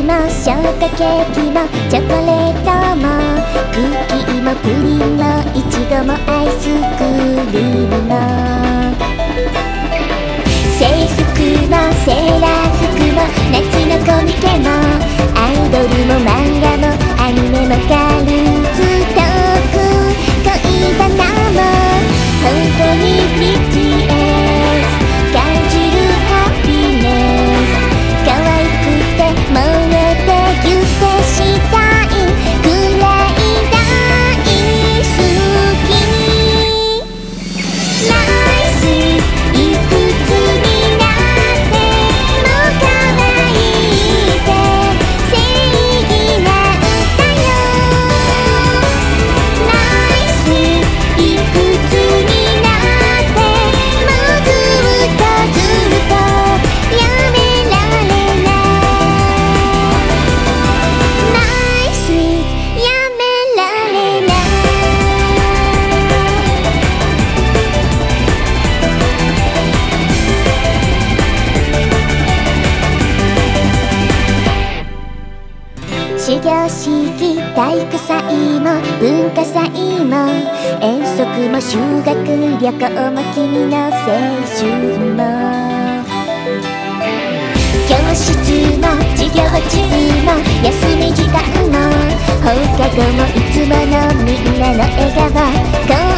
ショートケーキもチョコレートもクッキーもプリンもいちごもアイスクリームも制服もセーラー服も夏のコミケもアイドルも漫画もアニメもガールズトーク。恋バナも本当に体育祭も文化祭も遠足も修学旅行も君の青春も。教室も授業中も休み時間も。放課後もいつものみんなの笑顔。